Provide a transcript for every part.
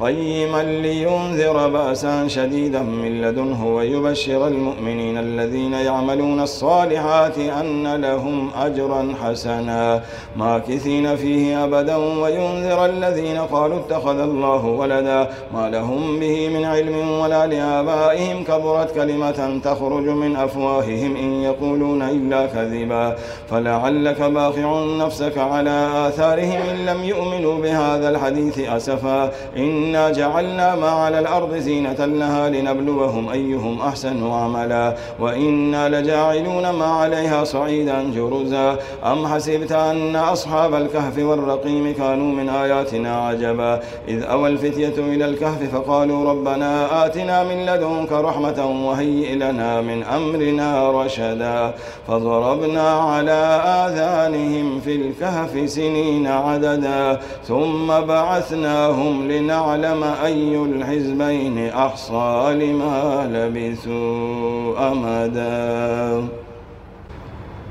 قيما لينذر بأسا شديدا من لدنه ويبشر المؤمنين الذين يعملون الصالحات أن لهم أجرا حسنا ماكثين فيه أبدا وينذر الذين قالوا اتخذ الله ولدا. ما لهم به من علم ولا لآبائهم كبرت كلمة تخرج من أفواههم إن يقولون إلا كذبا. فلعلك باخع نفسك على آثارهم إن لم يؤمنوا بهذا الحديث أسفا. إن إنا جعلنا ما على الأرض زينة لها لنبلوهم أيهم أحسن عملا. وإنا لجاعلون ما عليها صعيدا جرزا. أم حسبت أن أصحاب الكهف والرقيم كانوا من آياتنا عجبا. إذ أوى الفتية إلى الكهف فقالوا ربنا آتنا من لدنك رحمة وهيئ لنا من أمرنا رشدا. فضربنا على آذانهم في الكهف سنين عددا. ثم بعثناهم لنعلم ليعلم أي الحزبين أحصى لما لبثوا أمدا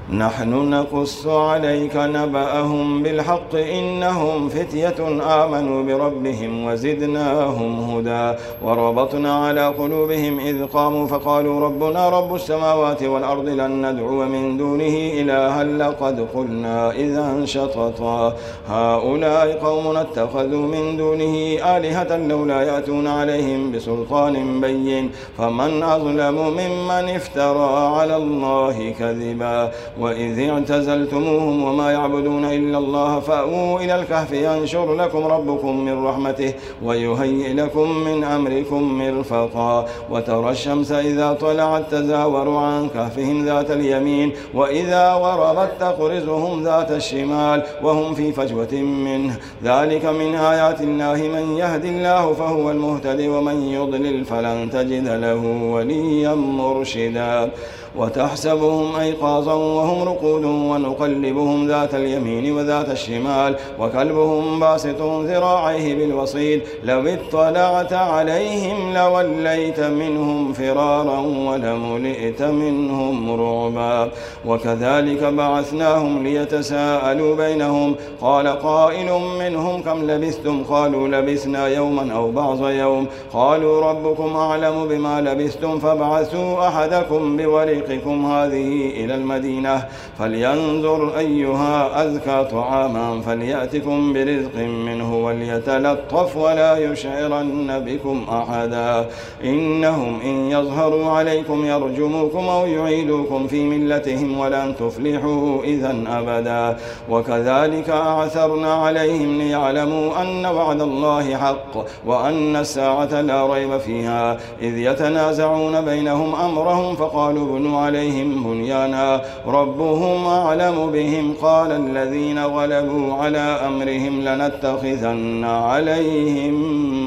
نحن نقص عليك نبأهم بالحق إنهم فتية آمنوا بربهم وزدناهم هدى وربطنا على قلوبهم إذ قاموا فقالوا ربنا رب السماوات والأرض لن ندعو من دونه إلها لقد قلنا إذا شططا. هؤلاء قوم اتخذوا من دونه آلهة لولا يأتون عليهم بسلطان بين فمن أظلم ممن افترى على الله كذبا. وإذ اعتزلتموهم وما يعبدون إلا الله فأووا إلى الكهف ينشر لكم ربكم من رحمته ويهيئ لكم من أمركم مرفقا وترى الشمس إذا طلعت تزاور عن كهفهم ذات اليمين وإذا وربت تقرزهم ذات الشمال وهم في فجوة منه ذلك من آيات الله من يهد الله فهو المهتدي ومن يضلل فلن تجد له وليا مرشدا وتحسبهم أيقاظا وهم رقود ونقلبهم ذات اليمين وذات الشمال وكلبهم باسط ذراعيه بالوصيد لو اطلعت عليهم لوليت منهم فرارا ولملئت منهم رعبا. وكذلك بعثناهم ليتساءلوا بينهم. قال قائل منهم كم لبثتم؟ قالوا لبثنا يوما أو بعض يوم. قالوا ربكم أعلم بما لبثتم فابعثوا أحدكم بورق طريقكم هذه إلى المدينة. فلينظر أيها أذكى طعاما فليأتكم برزق منه وليتلطف ولا يشعرن بكم أحدا. إنهم إن يظهروا عليكم يرجموكم أو يعيدوكم في ملتهم ولن تفلحوا إذا أبدا. وكذلك أعثرنا عليهم ليعلموا أن وعد الله حق وأن الساعة لا ريب فيها. إذ يتنازعون بينهم أمرهم فقالوا عليهم بنيانا. ربهم أعلم بهم. قال الذين غلبوا على أمرهم لنتخذن عليهم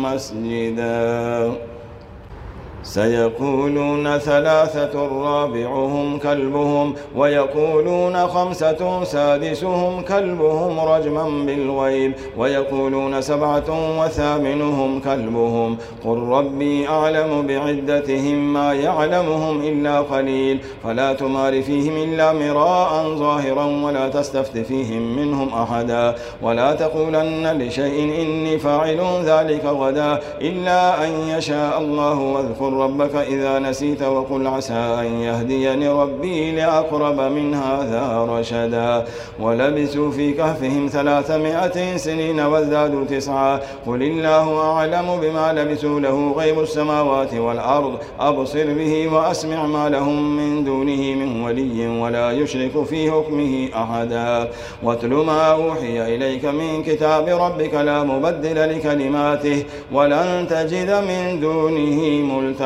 مسجداً. سيقولون ثلاثة رابعهم كلبهم ويقولون خمسة سادسهم كلبهم رجما بالغيب ويقولون سبعة وثامنهم كلبهم. قل ربي أعلم بعدتهم ما يعلمهم إلا قليل فلا تمار فيهم إلا مراء ظاهرا ولا تستفت فيهم منهم أحدا. ولا تقولن لشيء إني فاعل ذلك غدا إلا أن يشاء الله واذكر ربك إذا نسيت وقل عسى أن يهديني ربي لأقرب من هذا رشدا. ولبثوا في كهفهم ثلاثمائة سنين وازدادوا تسعا. قل الله أعلم بما لبثوا له غيب السماوات والأرض. أبصر به وأسمع ما لهم من دونه من ولي ولا يشرك في حكمه أحدا. واتل ما أوحي إليك من كتاب ربك لا مبدل لكلماته. ولن تجد من دونه ملتحدا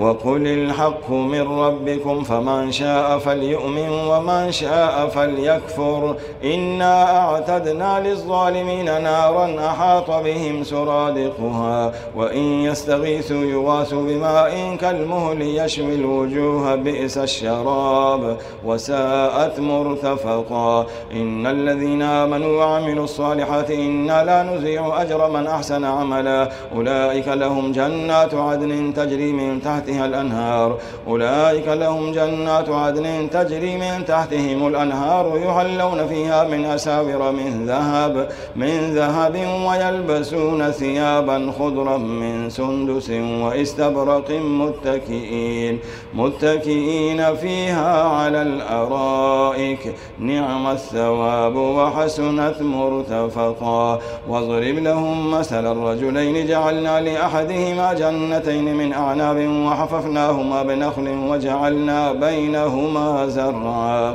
وقل الحق من ربكم فمن شاء فليؤمن ومن شاء فليكفر. إنا أعتدنا للظالمين نارا أحاط بهم سرادقها وإن يستغيثوا يغاثوا بماء كالمهل يشوي الوجوه بئس الشراب وساءت مرتفقا. إن الذين آمنوا وعملوا الصالحات إنا لا نزيع أجر من أحسن عملا. أولئك لهم جنات عدن تجري من تحت تحتها الأنهار. أولئك لهم جنات عدن تجري من تحتهم الأنهار يحلون فيها من أساور من ذهب من ذهب ويلبسون ثيابا خضرا من سندس واستبرق متكئين متكئين فيها على الأرائك. نعم الثواب وحسنت مرتفقا. واضرب لهم مثل الرجلين جعلنا لأحدهما جنتين من أعناب وحففناهما بنخل وجعلنا بينهما زرعا.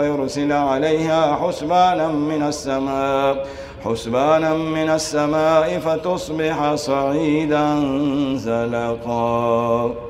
ويرسل عليها حسبانا من السماء حسبانا من السماء فتصبح صعيدا زلقا.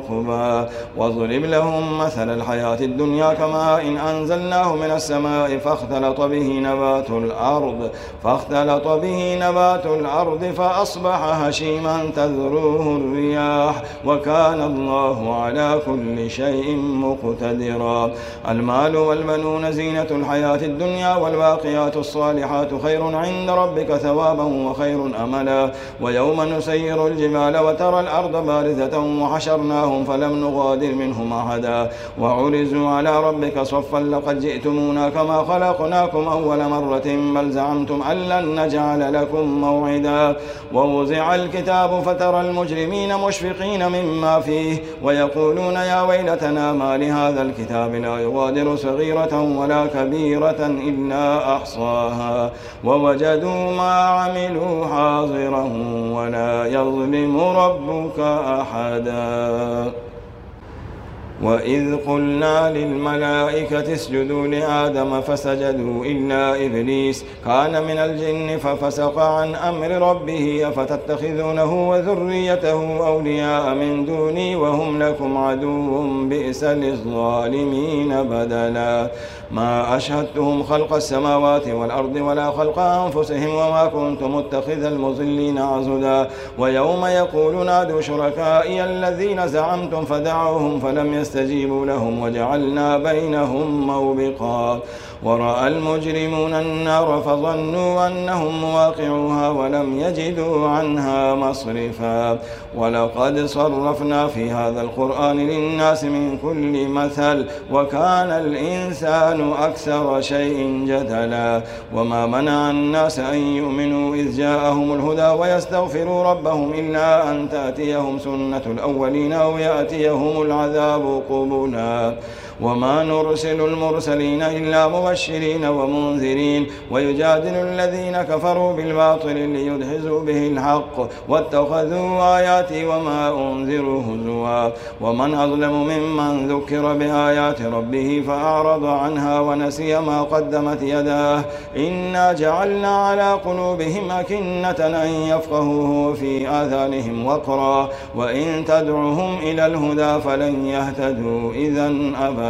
عقبا واضرب لهم مثل الحياة الدنيا كما إن أنزلناه من السماء فاختلط به نبات الأرض فاختلط به نبات الأرض فأصبح هشيما تذروه الرياح وكان الله على كل شيء مقتدرا. المال والبنون زينة الحياة الدنيا والباقيات الصالحات خير عند ربك ثوابا وخير أملا. ويوم نسير الجبال وترى الأرض بارزة وحشرناه لهم فلم نغادر منهم أحدا. وعرزوا على ربك صفا لقد جئتمونا كما خلقناكم أول مرة بل زعمتم أن لن نجعل لكم موعدا. ووزع الكتاب فترى المجرمين مشفقين مما فيه ويقولون يا ويلتنا ما لهذا الكتاب لا يغادر صغيرة ولا كبيرة إلا أحصاها. ووجدوا ما عملوا حاضرا ولا يظلم ربك أحدا. uh, وإذ قلنا للملائكة اسجدوا لآدم فسجدوا إلا إبليس كان من الجن ففسق عن أمر ربه أفتتخذونه وذريته أولياء من دوني وهم لكم عدو بئس للظالمين بدلا ما أشهدتهم خلق السماوات والأرض ولا خلق أنفسهم وما كنت متخذ المضلين عزدا ويوم يقول نادوا شركائي الذين زعمتم فدعوهم فلم يستجيبوا لهم وجعلنا بينهم موبقا. ورأى المجرمون النار فظنوا أنهم مواقعوها ولم يجدوا عنها مصرفا. ولقد صرفنا في هذا القرآن للناس من كل مثل وكان الإنسان أكثر شيء جدلا. وما منع الناس أن يؤمنوا إذ جاءهم الهدى ويستغفروا ربهم إلا أن تأتيهم سنة الأولين أو يأتيهم العذاب قبلا. وما نرسل المرسلين إلا مبشرين ومنذرين ويجادل الذين كفروا بالباطل ليدهزوا به الحق واتخذوا آياتي وما أنذروا هزوا. ومن أظلم ممن ذكر بآيات ربه فأعرض عنها ونسي ما قدمت يداه. إنا جعلنا على قلوبهم أكنة أن يفقهوه في آذانهم وقرا. وإن تدعهم إلى الهدى فلن يهتدوا. إذا أبدا.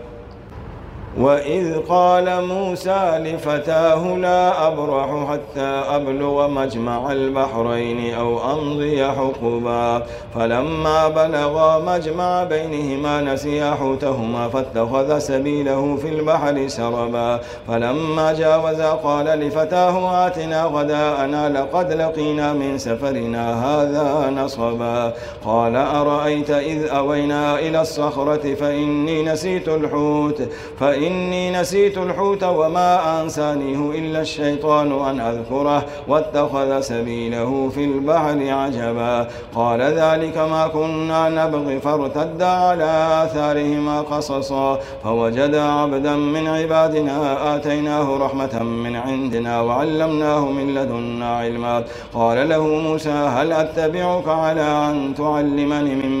وإذ قال موسى لفتاه لا أبرح حتى أبلغ مجمع البحرين أو أمضي حقبا. فلما بلغا مجمع بينهما نسيا حوتهما فاتخذ سبيله في البحر سربا. فلما جاوزا قال لفتاه آتنا غداءنا لقد لقينا من سفرنا هذا نصبا. قال أرأيت إذ أوينا إلى الصخرة فإني نسيت الحوت فإن إني نسيت الحوت وما أنسانيه إلا الشيطان أن أذكره واتخذ سبيله في البحر عجبا. قال ذلك ما كنا نبغي فارتد على آثارهما قصصا. فوجد عبدا من عبادنا آتيناه رحمة من عندنا وعلمناه من لدنا علما. قال له موسى هل أتبعك على أن تعلمني مما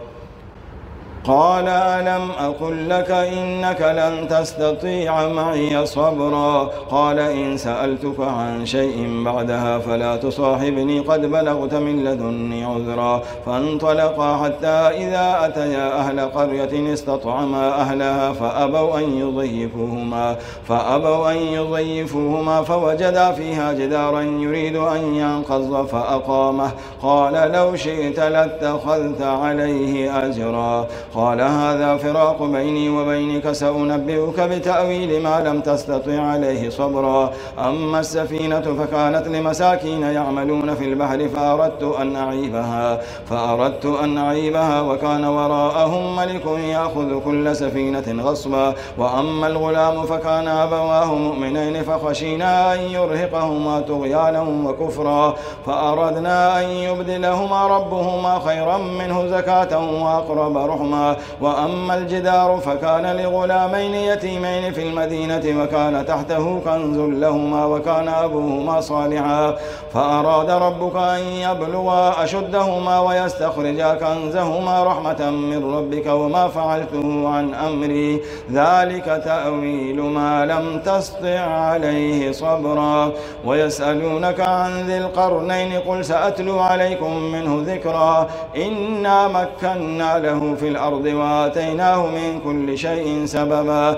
قال ألم أقل لك إنك لن تستطيع معي صبرا قال إن سألتك عن شيء بعدها فلا تصاحبني قد بلغت من لدني عذرا فانطلقا حتى إذا أتيا أهل قرية استطعما أهلها فأبوا أن يضيفوهما فأبوا أن يضيفوهما فوجدا فيها جدارا يريد أن ينقض فأقامه قال لو شئت لاتخذت عليه أجرا قال هذا فراق بيني وبينك سأنبئك بتأويل ما لم تستطع عليه صبرا. أما السفينة فكانت لمساكين يعملون في البحر فأردت أن أعيبها فأردت أن أعيبها وكان وراءهم ملك يأخذ كل سفينة غصبا. وأما الغلام فكان أبواه مؤمنين فخشينا أن يرهقهما طغيانا وكفرا. فأردنا أن يبدلهما ربهما خيرا منه زكاة وأقرب رحما وأما الجدار فكان لغلامين يتيمين في المدينة وكان تحته كنز لهما وكان أبوهما صالحا. فأراد ربك أن يبلغا أشدهما ويستخرجا كنزهما رحمة من ربك وما فعلته عن أمري. ذلك تأويل ما لم تسطع عليه صبرا. ويسألونك عن ذي القرنين قل سأتلو عليكم منه ذكرا. إنا مكنا له في الأرض. الأرض وآتيناه من كل شيء سببا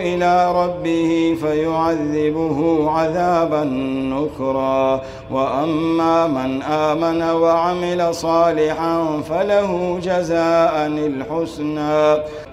إلى ربه فيعذبه عذابا نكرا. وأما من آمن وعمل صالحا فله جزاء الحسنى.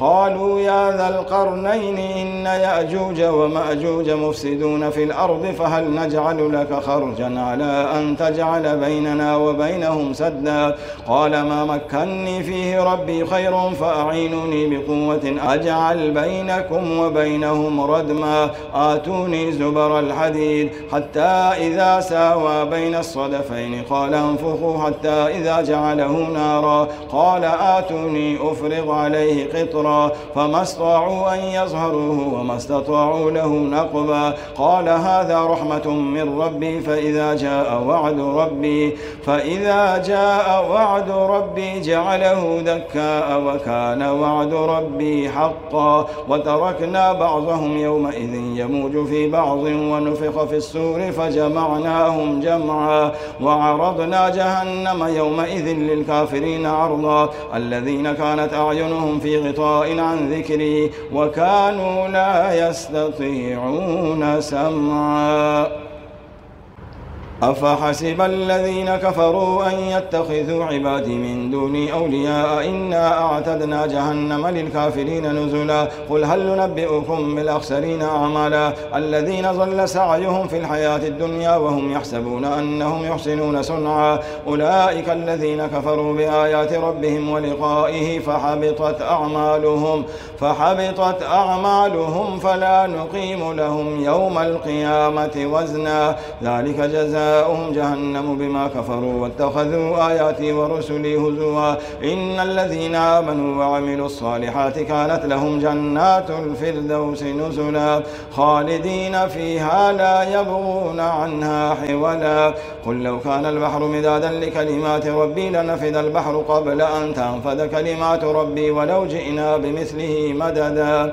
قالوا يا ذا القرنين إن يأجوج ومأجوج مفسدون في الأرض فهل نجعل لك خرجا على أن تجعل بيننا وبينهم سدا؟ قال ما مكني فيه ربي خير فأعينني بقوة أجعل بينكم وبينهم ردما. آتوني زبر الحديد حتى إذا ساوى بين الصدفين. قال انفخوا حتى إذا جعله نارا. قال آتوني أفرغ عليه قطرا. فما استطاعوا أن يظهروه وما استطاعوا له نقبا. قال هذا رحمة من ربي فإذا جاء وعد ربي فإذا جاء وعد ربي جعله دكاء وكان وعد ربي حقا. وتركنا بعضهم يومئذ يموج في بعض ونفخ في السور فجمعناهم جمعا. وعرضنا جهنم يومئذ للكافرين عرضا الذين كانت أعينهم في غطاء. عن ذكري وكانوا لا يستطيعون سمعا. أفحسب الذين كفروا أن يتخذوا عبادي من دوني أولياء إنا أعتدنا جهنم للكافرين نزلا قل هل ننبئكم بالأخسرين أعمالا الذين ظل سعيهم في الحياة الدنيا وهم يحسبون أنهم يحسنون صنعا أولئك الذين كفروا بآيات ربهم ولقائه فحبطت أعمالهم فحبطت أعمالهم فلا نقيم لهم يوم القيامة وزنا ذلك جزاء جزاؤهم جهنم بما كفروا واتخذوا آياتي ورسلي هزوا. إن الذين آمنوا وعملوا الصالحات كانت لهم جنات الفردوس نزلا. خالدين فيها لا يبغون عنها حولا. قل لو كان البحر مدادا لكلمات ربي لنفد البحر قبل أن تنفد كلمات ربي ولو جئنا بمثله مددا.